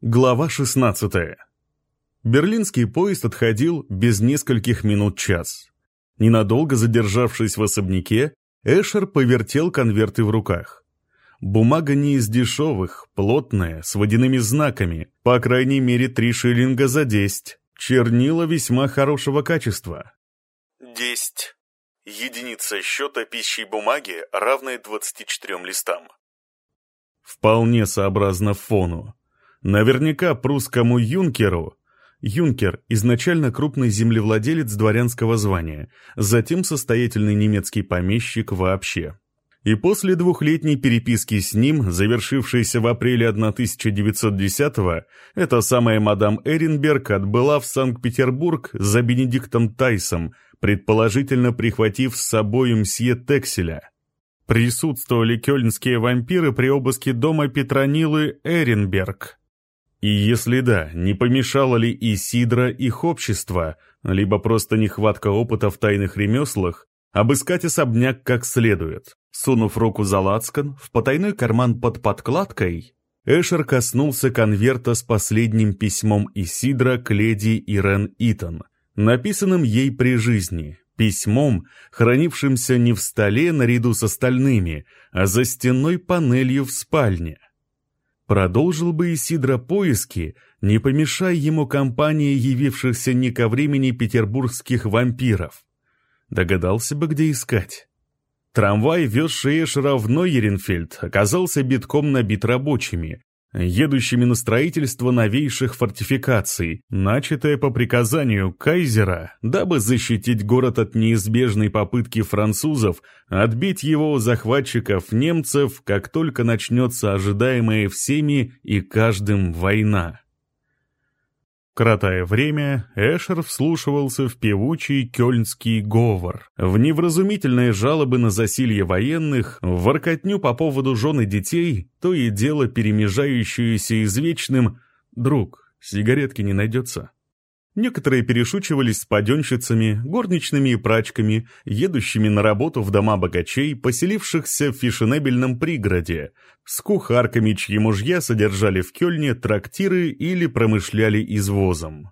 Глава 16. Берлинский поезд отходил без нескольких минут час. Ненадолго задержавшись в особняке, Эшер повертел конверты в руках. Бумага не из дешевых, плотная, с водяными знаками, по крайней мере три шиллинга за десять. Чернила весьма хорошего качества. Десять. Единица счета пищей бумаги, равная 24 листам. Вполне сообразно фону. Наверняка прусскому юнкеру Юнкер – изначально крупный землевладелец дворянского звания, затем состоятельный немецкий помещик вообще. И после двухлетней переписки с ним, завершившейся в апреле 1910-го, эта самая мадам Эренберг отбыла в Санкт-Петербург за Бенедиктом Тайсом, предположительно прихватив с собой мсье Текселя. Присутствовали кёльнские вампиры при обыске дома Петронилы Эренберг – и если да, не помешало ли и Сидра их общество, либо просто нехватка опыта в тайных ремеслах, обыскать особняк как следует. Сунув руку за лацкан, в потайной карман под подкладкой, Эшер коснулся конверта с последним письмом Исидра к леди Ирен Итон, написанным ей при жизни, письмом, хранившимся не в столе наряду с остальными, а за стенной панелью в спальне. Продолжил бы Исидро поиски, не помешая ему компания явившихся не ко времени петербургских вампиров. Догадался бы, где искать. Трамвай, везший Эшера в Нойеренфельд, оказался битком набит рабочими, едущими на строительство новейших фортификаций, начатое по приказанию Кайзера, дабы защитить город от неизбежной попытки французов отбить его у захватчиков немцев, как только начнется ожидаемая всеми и каждым война. Кратая время, Эшер вслушивался в певучий кёльнский говор, в невразумительные жалобы на засилье военных, в воркотню по поводу жены детей, то и дело перемежающуюся извечным «Друг, сигаретки не найдется». Некоторые перешучивались с паденщицами, горничными и прачками, едущими на работу в дома богачей, поселившихся в фешенебельном пригороде, с кухарками, чьи мужья содержали в Кёльне трактиры или промышляли извозом.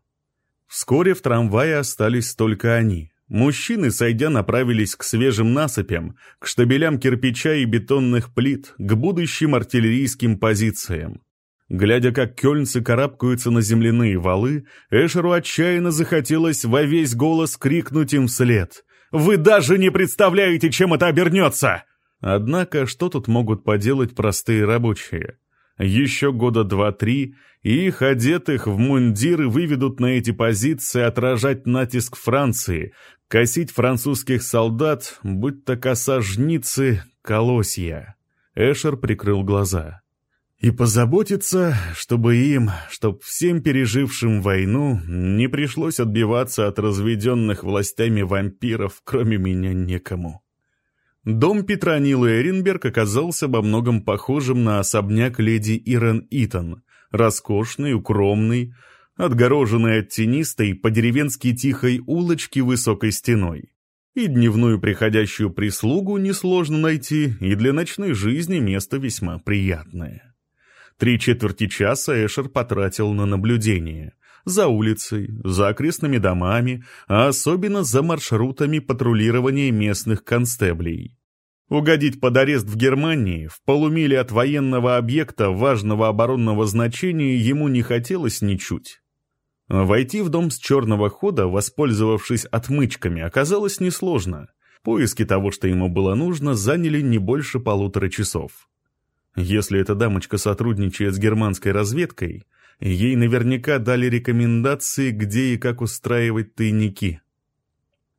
Вскоре в трамвае остались только они. Мужчины, сойдя, направились к свежим насыпям, к штабелям кирпича и бетонных плит, к будущим артиллерийским позициям. Глядя, как кёльнцы карабкаются на земляные валы, Эшеру отчаянно захотелось во весь голос крикнуть им вслед. «Вы даже не представляете, чем это обернется!» Однако, что тут могут поделать простые рабочие? Еще года два-три, и их одетых в мундиры выведут на эти позиции отражать натиск Франции, косить французских солдат, будь то коса жницы, колосья. Эшер прикрыл глаза и позаботиться, чтобы им, чтоб всем пережившим войну, не пришлось отбиваться от разведенных властями вампиров, кроме меня некому. Дом Петронилы Эренберг оказался во многом похожим на особняк леди Ирен Итон, роскошный, укромный, отгороженный от тенистой по-деревенски тихой улочки высокой стеной. И дневную приходящую прислугу несложно найти, и для ночной жизни место весьма приятное. Три четверти часа Эшер потратил на наблюдение. За улицей, за окрестными домами, а особенно за маршрутами патрулирования местных констеблей. Угодить под арест в Германии, в полумиле от военного объекта важного оборонного значения ему не хотелось ничуть. Войти в дом с черного хода, воспользовавшись отмычками, оказалось несложно. Поиски того, что ему было нужно, заняли не больше полутора часов. Если эта дамочка сотрудничает с германской разведкой, ей наверняка дали рекомендации, где и как устраивать тайники.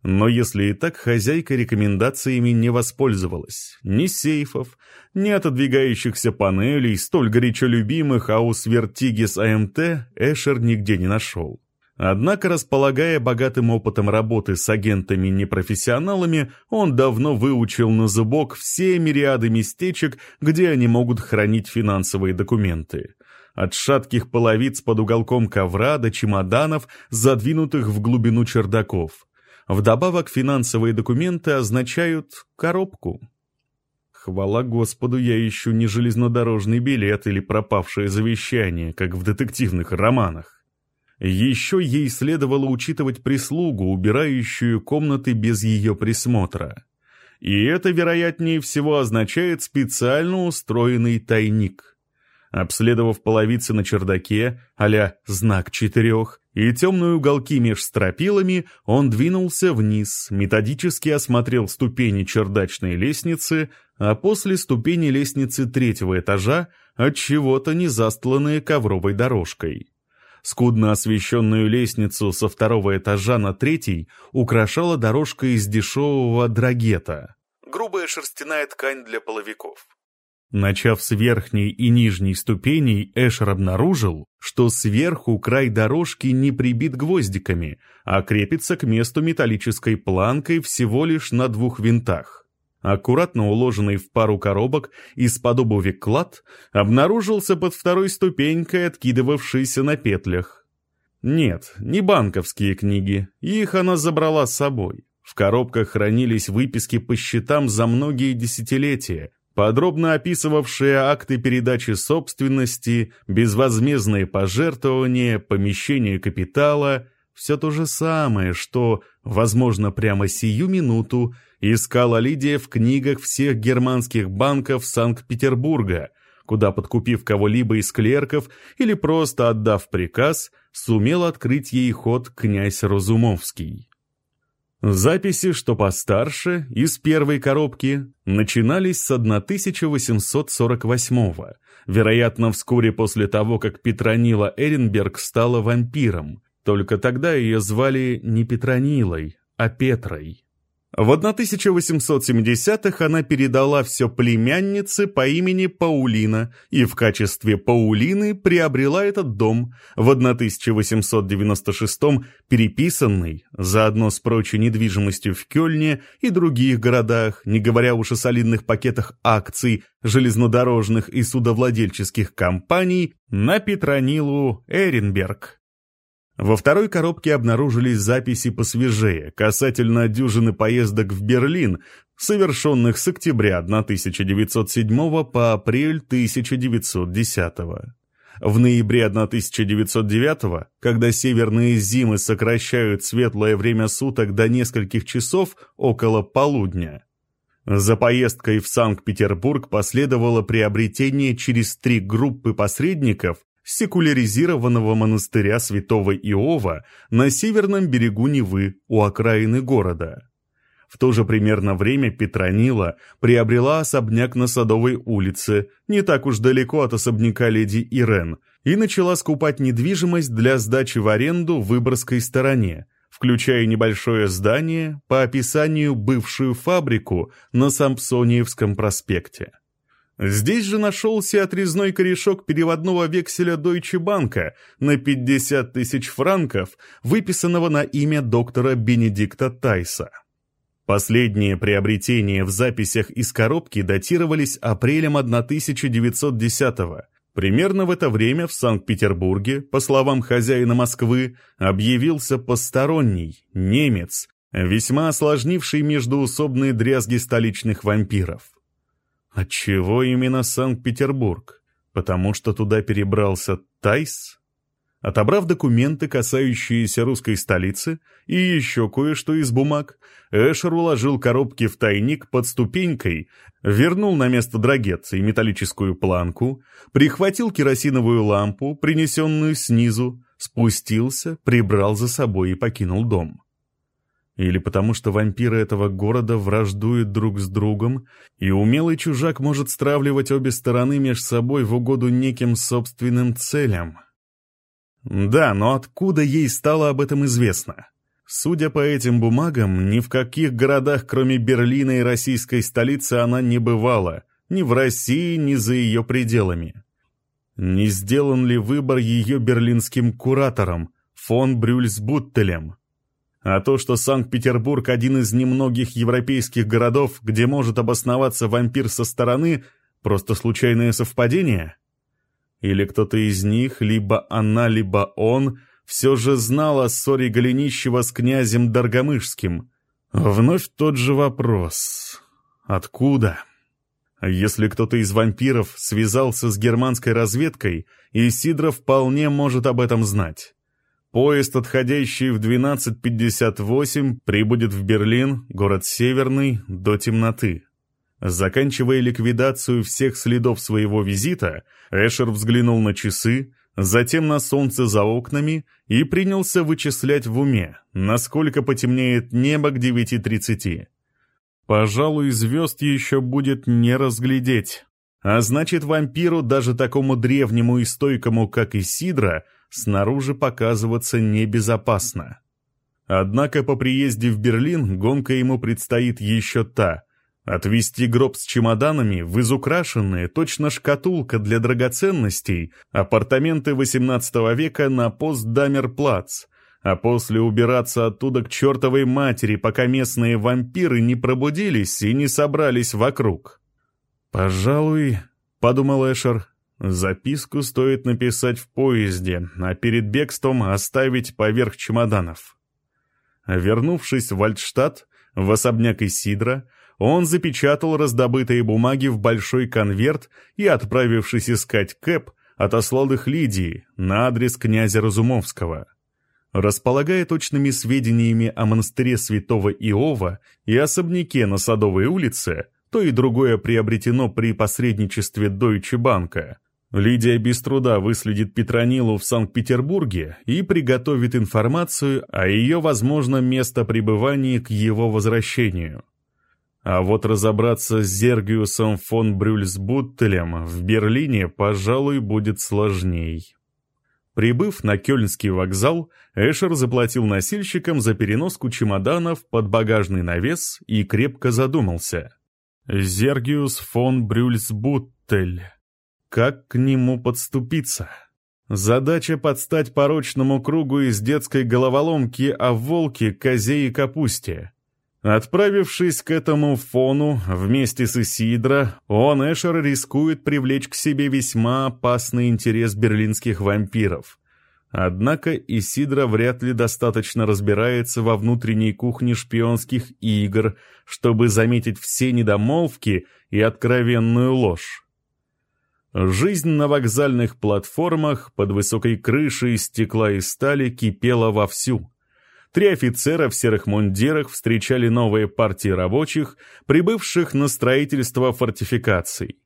Но если и так, хозяйка рекомендациями не воспользовалась. Ни сейфов, ни отодвигающихся панелей, столь горячо любимых Аус Вертигис АМТ Эшер нигде не нашел. Однако, располагая богатым опытом работы с агентами-непрофессионалами, он давно выучил на зубок все мириады местечек, где они могут хранить финансовые документы. От шатких половиц под уголком ковра до чемоданов, задвинутых в глубину чердаков. Вдобавок финансовые документы означают коробку. Хвала Господу, я ищу не железнодорожный билет или пропавшее завещание, как в детективных романах. Еще ей следовало учитывать прислугу, убирающую комнаты без ее присмотра. И это, вероятнее всего, означает специально устроенный тайник. Обследовав половицы на чердаке, а «знак четырех», и темные уголки меж стропилами, он двинулся вниз, методически осмотрел ступени чердачной лестницы, а после ступени лестницы третьего этажа от чего-то не застланные ковровой дорожкой. Скудно освещенную лестницу со второго этажа на третий украшала дорожка из дешевого драгета. Грубая шерстяная ткань для половиков. Начав с верхней и нижней ступеней, Эшер обнаружил, что сверху край дорожки не прибит гвоздиками, а крепится к месту металлической планкой всего лишь на двух винтах. Аккуратно уложенный в пару коробок из-под обуви клад обнаружился под второй ступенькой, откидывавшийся на петлях. Нет, не банковские книги, их она забрала с собой. В коробках хранились выписки по счетам за многие десятилетия, подробно описывавшие акты передачи собственности, безвозмездные пожертвования, помещение капитала, все то же самое, что, возможно, прямо сию минуту искала Лидия в книгах всех германских банков Санкт-Петербурга, куда, подкупив кого-либо из клерков или просто отдав приказ, сумел открыть ей ход князь Разумовский. Записи, что постарше, из первой коробки, начинались с 1848-го, вероятно, вскоре после того, как Петронила Эренберг стала вампиром, только тогда ее звали не Петронилой, а Петрой. В 1870-х она передала все племяннице по имени Паулина и в качестве Паулины приобрела этот дом, в 1896-м переписанный, заодно с прочей недвижимостью в Кёльне и других городах, не говоря уж о солидных пакетах акций железнодорожных и судовладельческих компаний, на Петронилу Эренберг. Во второй коробке обнаружились записи посвежее, касательно дюжины поездок в Берлин, совершенных с октября 1907 по апрель 1910. В ноябре 1909, когда северные зимы сокращают светлое время суток до нескольких часов около полудня, за поездкой в Санкт-Петербург последовало приобретение через три группы посредников секуляризированного монастыря святого Иова на северном берегу Невы у окраины города. В то же примерно время Петронила приобрела особняк на Садовой улице, не так уж далеко от особняка леди Ирен, и начала скупать недвижимость для сдачи в аренду в Выборгской стороне, включая небольшое здание, по описанию бывшую фабрику на Сампсониевском проспекте. Здесь же нашелся отрезной корешок переводного векселя Deutsche Bank на 50 тысяч франков, выписанного на имя доктора Бенедикта Тайса. Последние приобретения в записях из коробки датировались апрелем 1910 -го. Примерно в это время в Санкт-Петербурге, по словам хозяина Москвы, объявился посторонний, немец, весьма осложнивший междуусобные дрязги столичных вампиров. Отчего именно Санкт-Петербург? Потому что туда перебрался Тайс? Отобрав документы, касающиеся русской столицы, и еще кое-что из бумаг, Эшер уложил коробки в тайник под ступенькой, вернул на место драгец и металлическую планку, прихватил керосиновую лампу, принесенную снизу, спустился, прибрал за собой и покинул дом. Или потому что вампиры этого города враждуют друг с другом, и умелый чужак может стравливать обе стороны между собой в угоду неким собственным целям. Да, но откуда ей стало об этом известно? Судя по этим бумагам, ни в каких городах, кроме Берлина и российской столицы, она не бывала, ни в России, ни за ее пределами. Не сделан ли выбор ее берлинским куратором, фон Брюльсбуттелем? А то, что Санкт-Петербург один из немногих европейских городов, где может обосноваться вампир со стороны, просто случайное совпадение? Или кто-то из них, либо она, либо он, все же знал о ссоре Голенищева с князем Даргомышским? Вновь тот же вопрос. Откуда? Если кто-то из вампиров связался с германской разведкой, Исидро вполне может об этом знать. Поезд, отходящий в 12.58, прибудет в Берлин, город Северный, до темноты. Заканчивая ликвидацию всех следов своего визита, Эшер взглянул на часы, затем на солнце за окнами и принялся вычислять в уме, насколько потемнеет небо к 9.30. Пожалуй, звезд еще будет не разглядеть. А значит, вампиру, даже такому древнему и стойкому, как и Сидра, снаружи показываться небезопасно. Однако по приезде в Берлин гонка ему предстоит еще та — Отвезти гроб с чемоданами в изукрашенные, точно шкатулка для драгоценностей, апартаменты XVIII века на пост Дамерплац, а после убираться оттуда к чертовой матери, пока местные вампиры не пробудились и не собрались вокруг. «Пожалуй», — подумал Эшер, — «записку стоит написать в поезде, а перед бегством оставить поверх чемоданов». Вернувшись в Альтштадт, в особняк Исидра, он запечатал раздобытые бумаги в большой конверт и, отправившись искать Кэп, отослал их Лидии на адрес князя Разумовского. Располагая точными сведениями о монастыре святого Иова и особняке на Садовой улице, то и другое приобретено при посредничестве Deutsche Bank, Лидия без труда выследит Петронилу в Санкт-Петербурге и приготовит информацию о ее возможном местопребывании к его возвращению. А вот разобраться с Зергиусом фон Брюльсбуттелем в Берлине, пожалуй, будет сложней. Прибыв на Кёльнский вокзал, Эшер заплатил носильщикам за переноску чемоданов под багажный навес и крепко задумался. Зергиус фон Брюльсбуттель. Как к нему подступиться? Задача подстать порочному кругу из детской головоломки о волке, козе и капусте. Отправившись к этому фону вместе с Исидро, он, Эшер, рискует привлечь к себе весьма опасный интерес берлинских вампиров. Однако Исидро вряд ли достаточно разбирается во внутренней кухне шпионских игр, чтобы заметить все недомолвки и откровенную ложь. Жизнь на вокзальных платформах под высокой крышей из стекла и стали кипела вовсю. Три офицера в серых мундирах встречали новые партии рабочих, прибывших на строительство фортификаций.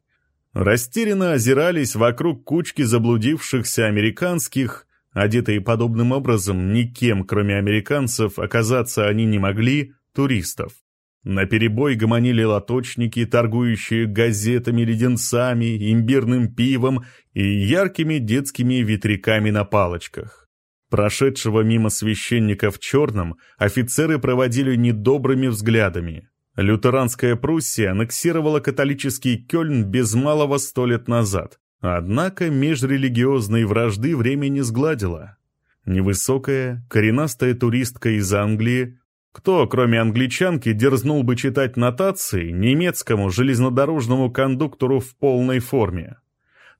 Растерянно озирались вокруг кучки заблудившихся американских, одетые подобным образом никем, кроме американцев, оказаться они не могли, туристов. На перебой гомонили лоточники, торгующие газетами, леденцами, имбирным пивом и яркими детскими ветряками на палочках. Прошедшего мимо священника в черном офицеры проводили недобрыми взглядами. Лютеранская Пруссия аннексировала католический Кёльн без малого сто лет назад, однако межрелигиозной вражды время не сгладило. Невысокая, коренастая туристка из Англии, кто, кроме англичанки, дерзнул бы читать нотации немецкому железнодорожному кондуктору в полной форме?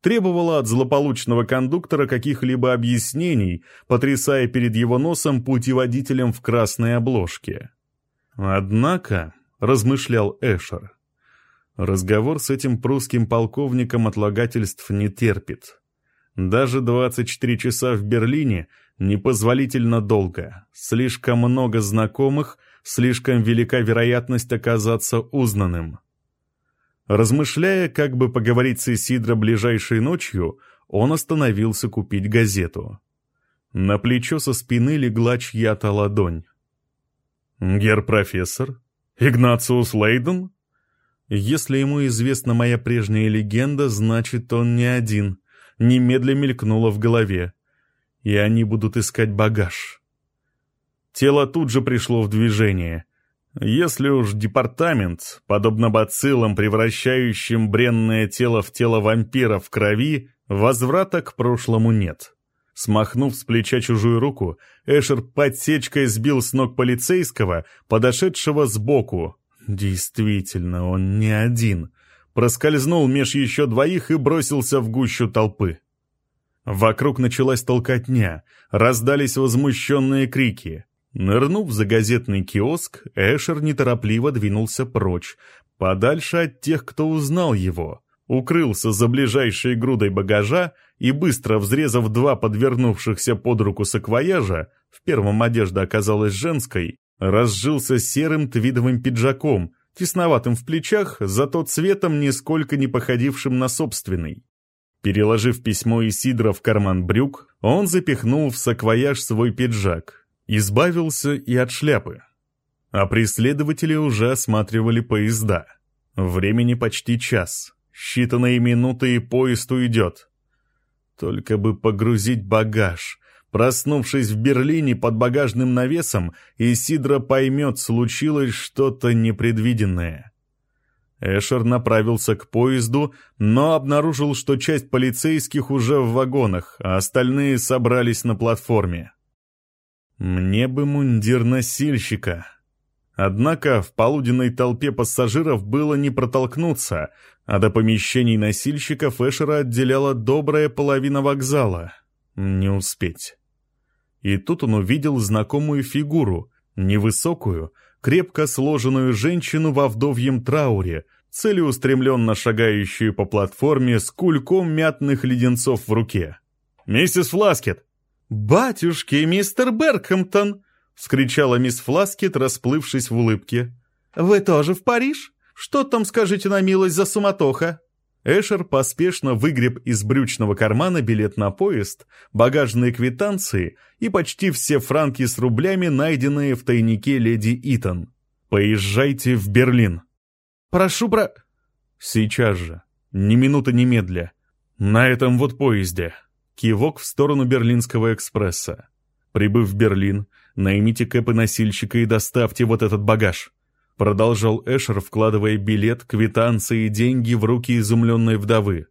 требовала от злополучного кондуктора каких-либо объяснений, потрясая перед его носом путеводителем в красной обложке. Однако, размышлял Эшер, разговор с этим прусским полковником отлагательств не терпит. Даже 24 часа в Берлине непозволительно долго, слишком много знакомых, слишком велика вероятность оказаться узнанным. Размышляя, как бы поговорить с Исидро ближайшей ночью, он остановился купить газету. На плечо со спины легла чья-то ладонь. «Гер-профессор? Игнациус Лейден?» Если ему известна моя прежняя легенда, значит, он не один. Немедля мелькнуло в голове. И они будут искать багаж. Тело тут же пришло в движение. Если уж департамент, подобно бациллам, превращающим бренное тело в тело вампира в крови, возврата к прошлому нет. Смахнув с плеча чужую руку, Эшер подсечкой сбил с ног полицейского, подошедшего сбоку. Действительно, он не один. Проскользнул меж еще двоих и бросился в гущу толпы. Вокруг началась толкотня, раздались возмущенные крики. Нырнув за газетный киоск, Эшер неторопливо двинулся прочь, подальше от тех, кто узнал его, укрылся за ближайшей грудой багажа и, быстро взрезав два подвернувшихся под руку саквояжа, в первом одежда оказалась женской, разжился серым твидовым пиджаком, тесноватым в плечах, зато цветом нисколько не походившим на собственный. Переложив письмо Исидра в карман брюк, он запихнул в саквояж свой пиджак, избавился и от шляпы. А преследователи уже осматривали поезда. Времени почти час. Считанные минуты и поезд уйдет. Только бы погрузить багаж. Проснувшись в Берлине под багажным навесом, Исидра поймет, случилось что-то непредвиденное. Эшер направился к поезду, но обнаружил, что часть полицейских уже в вагонах, а остальные собрались на платформе. «Мне бы мундир носильщика», Однако в полуденной толпе пассажиров было не протолкнуться, а до помещений носильщиков Эшера отделяла добрая половина вокзала. Не успеть. И тут он увидел знакомую фигуру, невысокую, крепко сложенную женщину во вдовьем трауре, целеустремленно шагающую по платформе с кульком мятных леденцов в руке. «Миссис Фласкет!» «Батюшки, мистер Беркхэмптон!» — вскричала мисс Фласкет, расплывшись в улыбке. «Вы тоже в Париж? Что там, скажите на милость, за суматоха?» Эшер поспешно выгреб из брючного кармана билет на поезд, багажные квитанции и почти все франки с рублями, найденные в тайнике леди Итан. «Поезжайте в Берлин». «Прошу про...» «Сейчас же. Ни минуты немедля. На этом вот поезде». Кивок в сторону Берлинского экспресса. Прибыв в Берлин, Наймите кэпа-носильщика и доставьте вот этот багаж», — продолжал Эшер, вкладывая билет, квитанции и деньги в руки изумленной вдовы.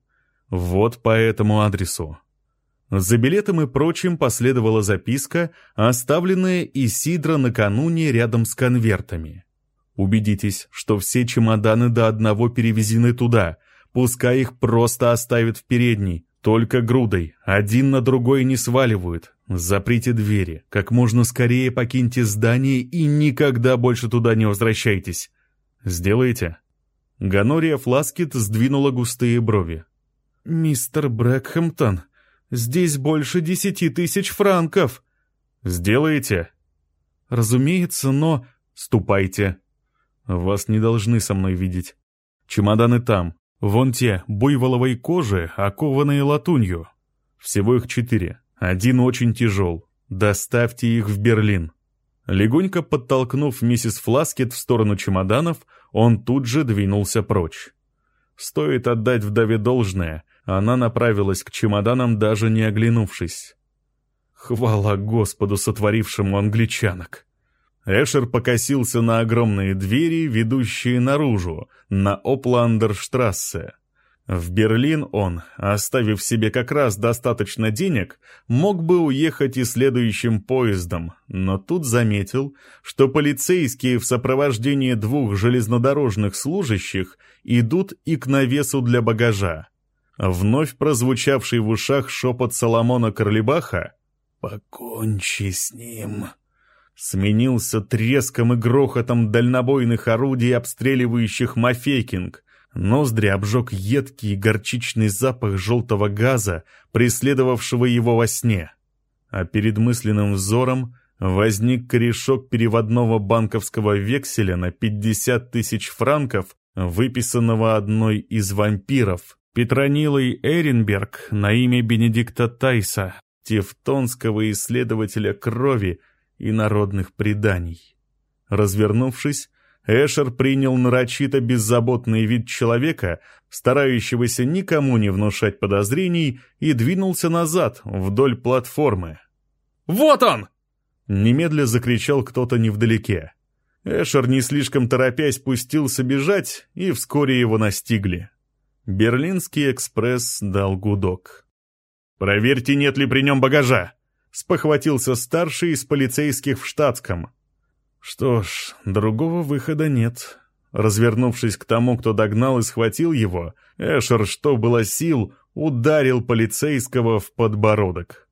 «Вот по этому адресу». За билетом и прочим последовала записка, оставленная Исидро накануне рядом с конвертами. Убедитесь, что все чемоданы до одного перевезены туда, пускай их просто оставят в передней, только грудой, один на другой не сваливают. Заприте двери, как можно скорее покиньте здание и никогда больше туда не возвращайтесь. Сделаете?» Ганория Фласкет сдвинула густые брови. «Мистер Брэкхэмптон, здесь больше десяти тысяч франков!» «Сделаете?» «Разумеется, но...» «Ступайте. Вас не должны со мной видеть. Чемоданы там, Вон те, буйволовой кожи, окованные латунью. Всего их четыре. Один очень тяжел. Доставьте их в Берлин». Легонько подтолкнув миссис Фласкет в сторону чемоданов, он тут же двинулся прочь. Стоит отдать вдове должное, она направилась к чемоданам, даже не оглянувшись. Хвала Господу, сотворившему англичанок! Эшер покосился на огромные двери, ведущие наружу, на Опландерштрассе. В Берлин он, оставив себе как раз достаточно денег, мог бы уехать и следующим поездом, но тут заметил, что полицейские в сопровождении двух железнодорожных служащих идут и к навесу для багажа. Вновь прозвучавший в ушах шепот Соломона Корлебаха «Покончи с ним» сменился треском и грохотом дальнобойных орудий, обстреливающих Мафейкинг. Ноздри обжег едкий горчичный запах желтого газа, преследовавшего его во сне. А перед мысленным взором возник корешок переводного банковского векселя на 50 тысяч франков, выписанного одной из вампиров, Петронилой Эренберг на имя Бенедикта Тайса, тевтонского исследователя крови, и народных преданий. Развернувшись, Эшер принял нарочито беззаботный вид человека, старающегося никому не внушать подозрений, и двинулся назад, вдоль платформы. «Вот он!» Немедля закричал кто-то невдалеке. Эшер, не слишком торопясь, пустился бежать, и вскоре его настигли. Берлинский экспресс дал гудок. «Проверьте, нет ли при нем багажа!» спохватился старший из полицейских в штатском. Что ж, другого выхода нет. Развернувшись к тому, кто догнал и схватил его, Эшер, что было сил, ударил полицейского в подбородок.